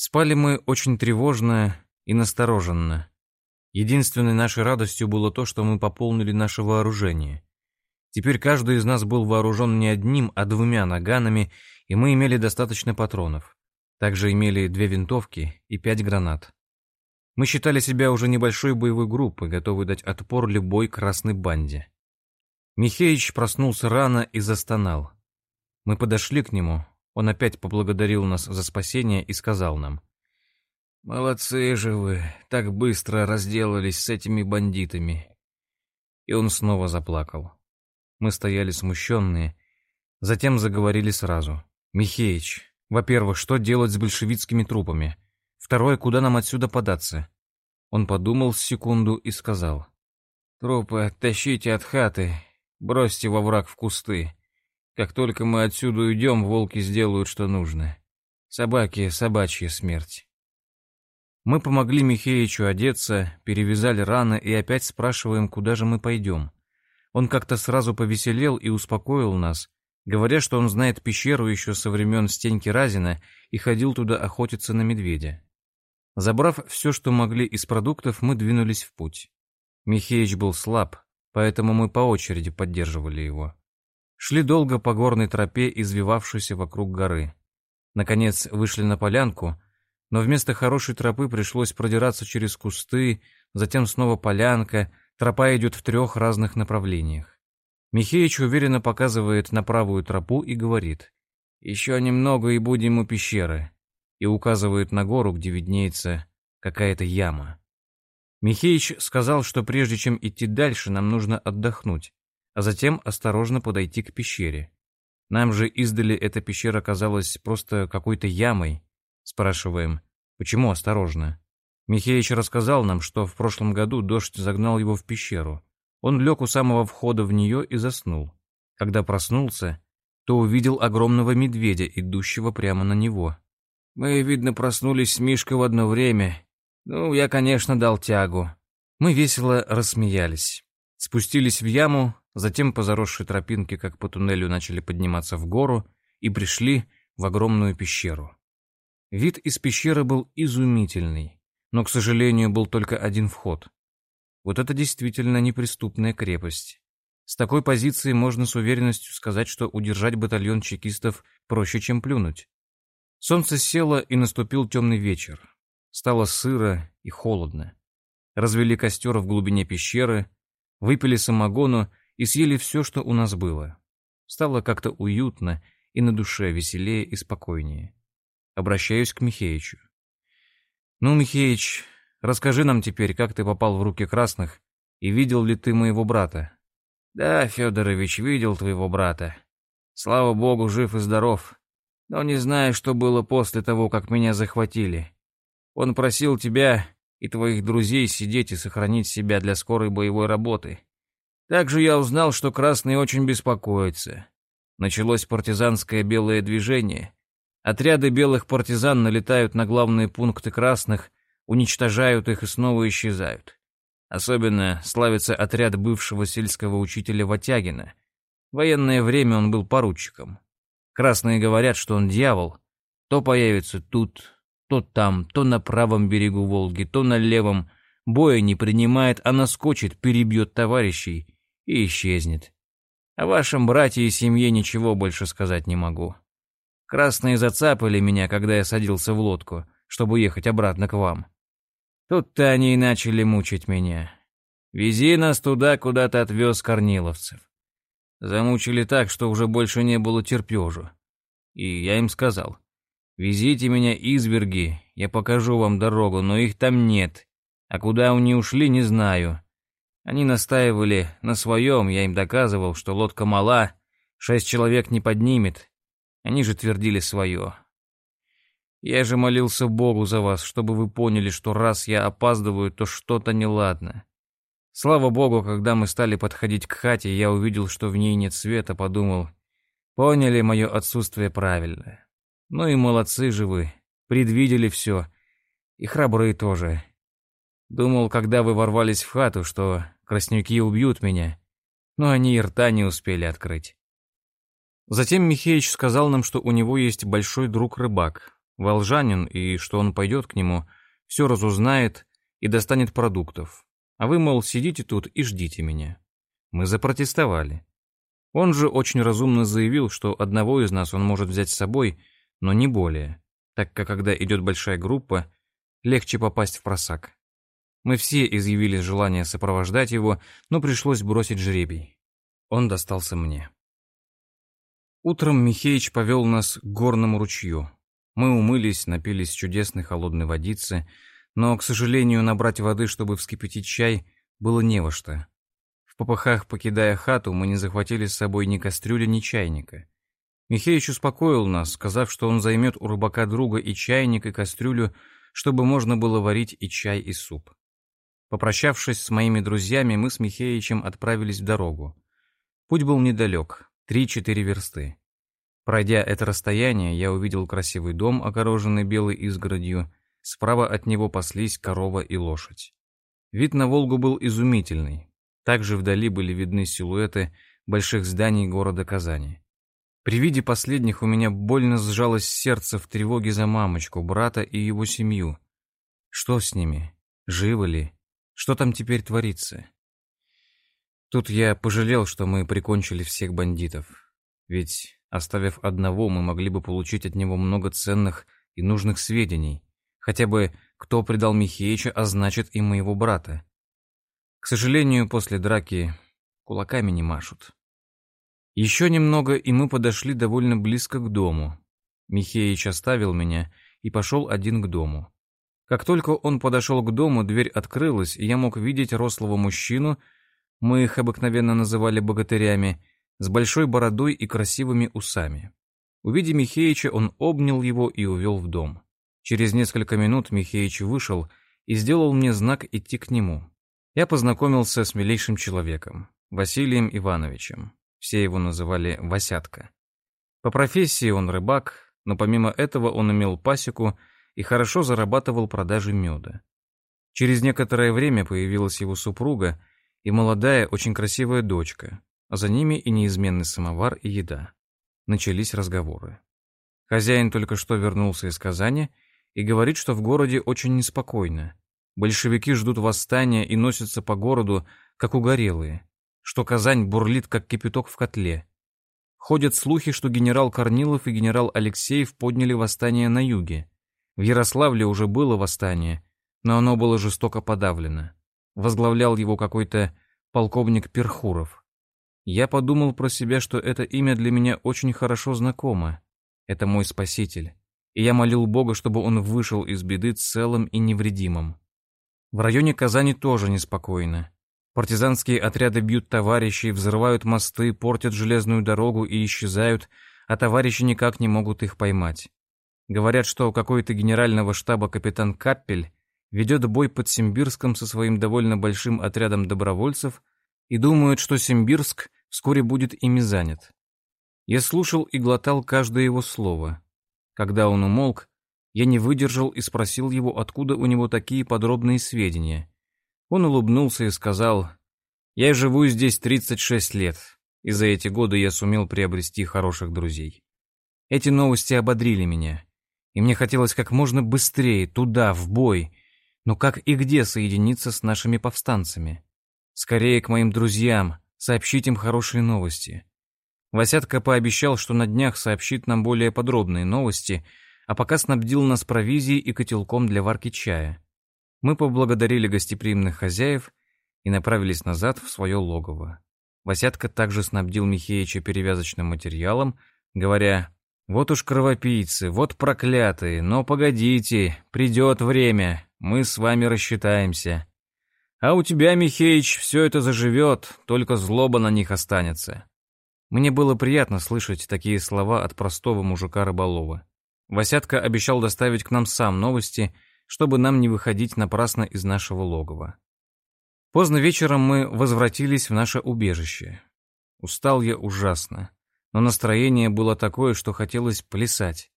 Спали мы очень тревожно и настороженно. Единственной нашей радостью было то, что мы пополнили наше вооружение. Теперь каждый из нас был вооружен не одним, а двумя наганами, и мы имели достаточно патронов. Также имели две винтовки и пять гранат. Мы считали себя уже небольшой боевой группой, готовой дать отпор любой красной банде. Михеич проснулся рано и застонал. Мы подошли к нему, он опять поблагодарил нас за спасение и сказал нам. «Молодцы же вы, так быстро разделались с этими бандитами». И он снова заплакал. Мы стояли смущенные, затем заговорили сразу. «Михеич, во-первых, что делать с большевистскими трупами? Второе, куда нам отсюда податься?» Он подумал секунду и сказал. «Трупы оттащите от хаты, бросьте во враг в кусты. Как только мы отсюда уйдем, волки сделают, что нужно. Собаки — собачья смерть. Мы помогли Михеичу одеться, перевязали раны и опять спрашиваем, куда же мы пойдем. Он как-то сразу повеселел и успокоил нас, говоря, что он знает пещеру еще со времен Стеньки Разина и ходил туда охотиться на медведя. Забрав все, что могли из продуктов, мы двинулись в путь. Михеич был слаб, поэтому мы по очереди поддерживали его. Шли долго по горной тропе, извивавшейся вокруг горы. Наконец вышли на полянку, но вместо хорошей тропы пришлось продираться через кусты, затем снова полянка, тропа идет в трех разных направлениях. Михеич уверенно показывает на правую тропу и говорит «Еще немного и будем у пещеры», и указывает на гору, где виднеется какая-то яма. Михеич сказал, что прежде чем идти дальше, нам нужно отдохнуть а затем осторожно подойти к пещере. Нам же издали эта пещера казалась просто какой-то ямой. Спрашиваем, почему осторожно? Михеич рассказал нам, что в прошлом году дождь загнал его в пещеру. Он лег у самого входа в нее и заснул. Когда проснулся, то увидел огромного медведя, идущего прямо на него. Мы, видно, проснулись с Мишкой в одно время. Ну, я, конечно, дал тягу. Мы весело рассмеялись. Спустились в яму, затем по заросшей тропинке, как по туннелю, начали подниматься в гору и пришли в огромную пещеру. Вид из пещеры был изумительный, но, к сожалению, был только один вход. Вот это действительно неприступная крепость. С такой позиции можно с уверенностью сказать, что удержать батальон чекистов проще, чем плюнуть. Солнце село, и наступил темный вечер. Стало сыро и холодно. Развели костер в глубине пещеры, выпили самогону и съели все, что у нас было. Стало как-то уютно и на душе веселее и спокойнее. Обращаюсь к Михеичу. «Ну, Михеич, расскажи нам теперь, как ты попал в руки красных, и видел ли ты моего брата?» «Да, Федорович, видел твоего брата. Слава богу, жив и здоров. Но не знаю, что было после того, как меня захватили. Он просил тебя и твоих друзей сидеть и сохранить себя для скорой боевой работы. Также я узнал, что красные очень беспокоятся. Началось партизанское белое движение. Отряды белых партизан налетают на главные пункты красных, уничтожают их и снова исчезают. Особенно славится отряд бывшего сельского учителя Ватягина. В военное время он был поручиком. Красные говорят, что он дьявол. То появится тут, то там, то на правом берегу Волги, то на левом. Боя не принимает, а наскочит, перебьет товарищей и исчезнет. О вашем брате и семье ничего больше сказать не могу. Красные зацапали меня, когда я садился в лодку, чтобы ехать обратно к вам. Тут-то они и начали мучить меня. Вези нас туда, куда ты отвез корниловцев. Замучили так, что уже больше не было терпежу. И я им сказал, везите меня изверги, я покажу вам дорогу, но их там нет. А куда они ушли, не знаю. Они настаивали на своем, я им доказывал, что лодка мала, шесть человек не поднимет. Они же твердили свое. Я же молился Богу за вас, чтобы вы поняли, что раз я опаздываю, то что-то неладно. Слава Богу, когда мы стали подходить к хате, я увидел, что в ней нет света, подумал, поняли мое отсутствие правильно. Ну и молодцы же вы, предвидели все, и храбрые тоже. Думал, когда вы ворвались в хату, что Краснюки убьют меня, но они и рта не успели открыть. Затем Михеич сказал нам, что у него есть большой друг-рыбак. волжанин, и что он пойдет к нему, все разузнает и достанет продуктов. А вы, мол, сидите тут и ждите меня. Мы запротестовали. Он же очень разумно заявил, что одного из нас он может взять с собой, но не более, так как когда идет большая группа, легче попасть в просак. Мы все изъявили желание сопровождать его, но пришлось бросить жребий. Он достался мне. Утром Михеич повел нас к горному ручью. Мы умылись, напились чудесной холодной водицы, но, к сожалению, набрать воды, чтобы вскипятить чай, было не во что. В попыхах, покидая хату, мы не захватили с собой ни кастрюли, ни чайника. Михеич успокоил нас, сказав, что он займет у рыбака друга и чайник, и кастрюлю, чтобы можно было варить и чай, и суп. Попрощавшись с моими друзьями, мы с Михеичем отправились в дорогу. Путь был недалек, три-четыре версты. Пройдя это расстояние, я увидел красивый дом, огороженный белой изгородью. Справа от него паслись корова и лошадь. Вид на Волгу был изумительный. Также вдали были видны силуэты больших зданий города Казани. При виде последних у меня больно сжалось сердце в тревоге за мамочку, брата и его семью. Что с ними? Живы ли? Что там теперь творится? Тут я пожалел, что мы прикончили всех бандитов. Ведь, оставив одного, мы могли бы получить от него много ценных и нужных сведений. Хотя бы кто предал Михеича, а значит и моего брата. К сожалению, после драки кулаками не машут. Еще немного, и мы подошли довольно близко к дому. Михеич оставил меня и пошел один к дому. Как только он подошел к дому, дверь открылась, и я мог видеть рослого мужчину, мы их обыкновенно называли богатырями, с большой бородой и красивыми усами. Увидя Михеича, он обнял его и увел в дом. Через несколько минут Михеич вышел и сделал мне знак идти к нему. Я познакомился с милейшим человеком, Василием Ивановичем. Все его называли Васятка. По профессии он рыбак, но помимо этого он имел пасеку и хорошо зарабатывал продажей меда. Через некоторое время появилась его супруга и молодая, очень красивая дочка, а за ними и неизменный самовар и еда. Начались разговоры. Хозяин только что вернулся из Казани и говорит, что в городе очень неспокойно. Большевики ждут восстания и носятся по городу, как угорелые что Казань бурлит, как кипяток в котле. Ходят слухи, что генерал Корнилов и генерал Алексеев подняли восстание на юге. В Ярославле уже было восстание, но оно было жестоко подавлено. Возглавлял его какой-то полковник Перхуров. Я подумал про себя, что это имя для меня очень хорошо знакомо. Это мой спаситель. И я молил Бога, чтобы он вышел из беды целым и невредимым. В районе Казани тоже неспокойно. Партизанские отряды бьют товарищей, взрывают мосты, портят железную дорогу и исчезают, а товарищи никак не могут их поймать. Говорят, что какой-то генерального штаба капитан Каппель ведет бой под Симбирском со своим довольно большим отрядом добровольцев и думают, что Симбирск вскоре будет ими занят. Я слушал и глотал каждое его слово. Когда он умолк, я не выдержал и спросил его, откуда у него такие подробные сведения. Он улыбнулся и сказал, «Я живу здесь 36 лет, и за эти годы я сумел приобрести хороших друзей. Эти новости ободрили меня, и мне хотелось как можно быстрее туда, в бой, но как и где соединиться с нашими повстанцами? Скорее к моим друзьям, сообщить им хорошие новости». Васятка пообещал, что на днях сообщит нам более подробные новости, а пока снабдил нас провизией и котелком для варки чая. Мы поблагодарили гостеприимных хозяев и направились назад в свое логово. Васятка также снабдил Михеича перевязочным материалом, говоря, «Вот уж кровопийцы, вот проклятые, но погодите, придет время, мы с вами рассчитаемся. А у тебя, Михеич, все это заживет, только злоба на них останется». Мне было приятно слышать такие слова от простого мужика рыболова. Васятка обещал доставить к нам сам новости — чтобы нам не выходить напрасно из нашего логова. Поздно вечером мы возвратились в наше убежище. Устал я ужасно, но настроение было такое, что хотелось плясать.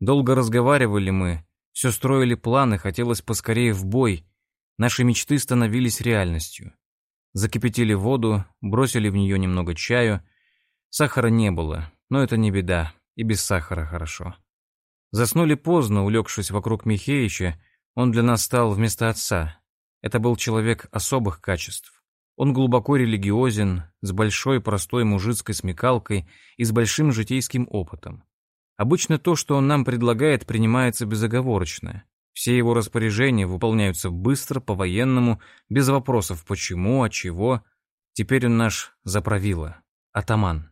Долго разговаривали мы, все строили планы, хотелось поскорее в бой. Наши мечты становились реальностью. Закипятили воду, бросили в нее немного чаю. Сахара не было, но это не беда, и без сахара хорошо. Заснули поздно, улегшись вокруг Михеича, он для нас стал вместо отца. Это был человек особых качеств. Он глубоко религиозен, с большой простой мужицкой смекалкой и с большим житейским опытом. Обычно то, что он нам предлагает, принимается безоговорочно. Все его распоряжения выполняются быстро, по-военному, без вопросов почему, от чего. Теперь он наш заправила, атаман.